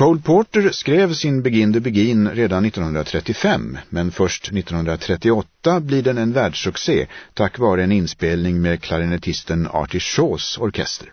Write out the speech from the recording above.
Cole Porter skrev sin Begin the Begin redan 1935 men först 1938 blir den en världssuccé tack vare en inspelning med klarinettisten Artie Shaws orkester.